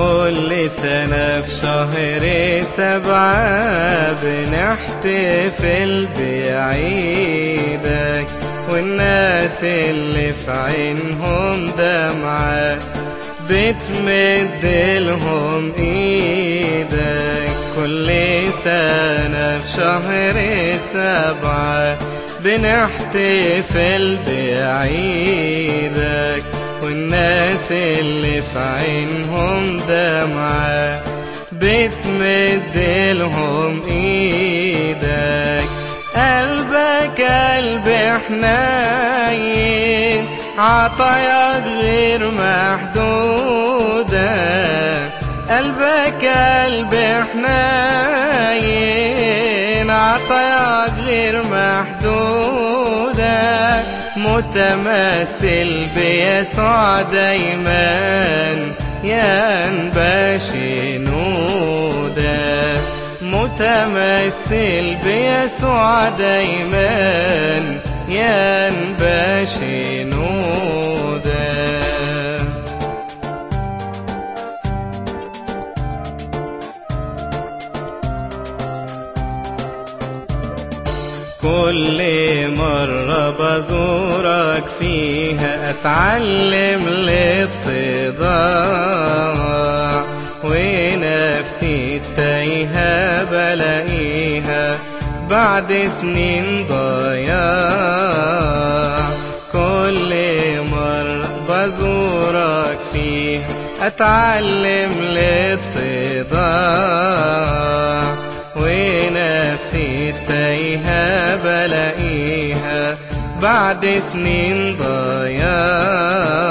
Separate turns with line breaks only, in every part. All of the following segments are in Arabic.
كل سنة في شهر سبعة بنحتفل بعيدك والناس اللي في عينهم دمعة بتمد لهم إيدك كل سنة في شهر سبعة بنحتفل بعيدك والناس اللي في عينهم دمعة بتمد لهم إيدك. قلبك قلب حنين عطاياك غير محدودة متمثل بيسوع دايما ينبشي نودة. متمثل بيسوع دايما ينبشي نودة. كل مرة بزورك فيها أتعلم الاتضاع ونفسي التايهة بلاقيها بعد سنين ضياع. كل مرة بزورك فيها أتعلم الاتضاع بعد سنين ضياع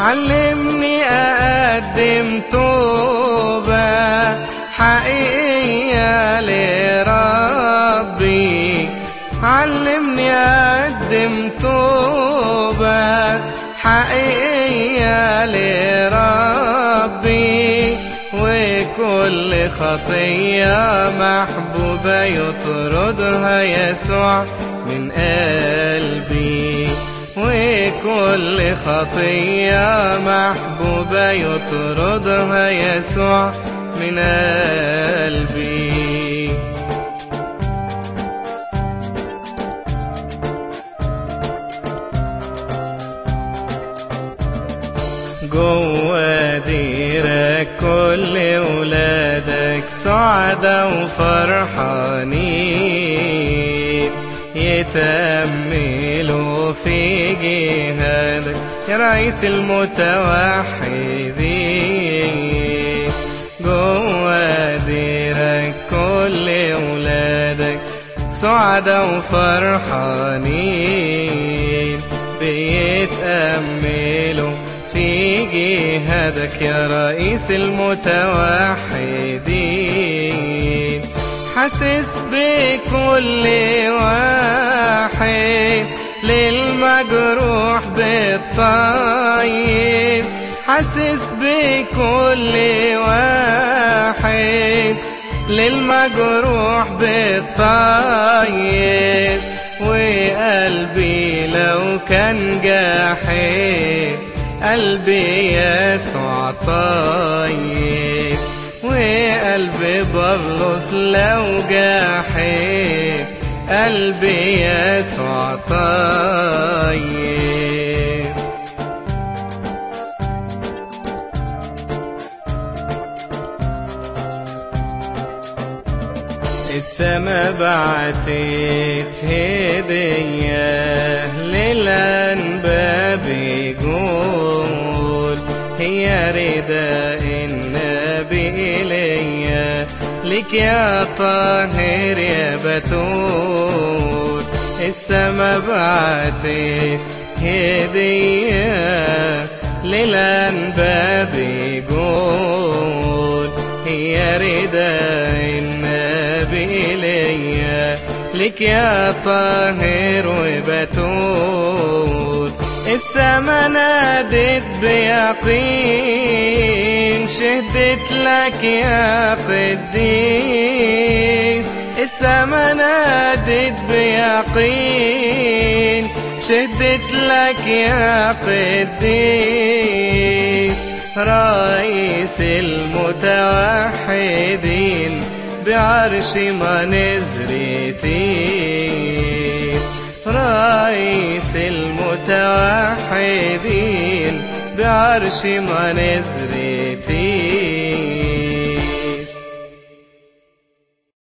علمني أقدم توبة حقيقية لربي. علمني أقدم توبة حقيقية لربي. وكل خطية محبوبة يطردها يسوع. من قلبي وكل خطية محبوبة يطردها يسوع من قلبي. جوا ديرك كل ولادك سعدة وفرحانين. يتأملوا في جهادك يا رئيس المتوحدين. جوا ديرك كل ولادك سعدة وفرحانين. بيتأملوا في جهادك يا رئيس المتوحدين. حاسس بكل واحد للمجروح بالطيب. حاسس بكل واحد للمجروح بالطيب. وقلبي لو كان جاحد قلبي يسوع طيب. وقلب بطرس لو جاحد قلبي يسوع طيب. السما بعتت هدية للأنبا بيقول هي رداء لك يا طاهر يا بتول السما بعتت هدية للأنبا بيقول هي رداء النبي إليا لك يا طاهر وبتول السما نادت بيقين شهدت لك يا قديس. السما نادت بيقين شهدت لك يا قديس. رئيس المتوحدين بعرش منزرتين. رئيس المتوحدين بعرش منزرتين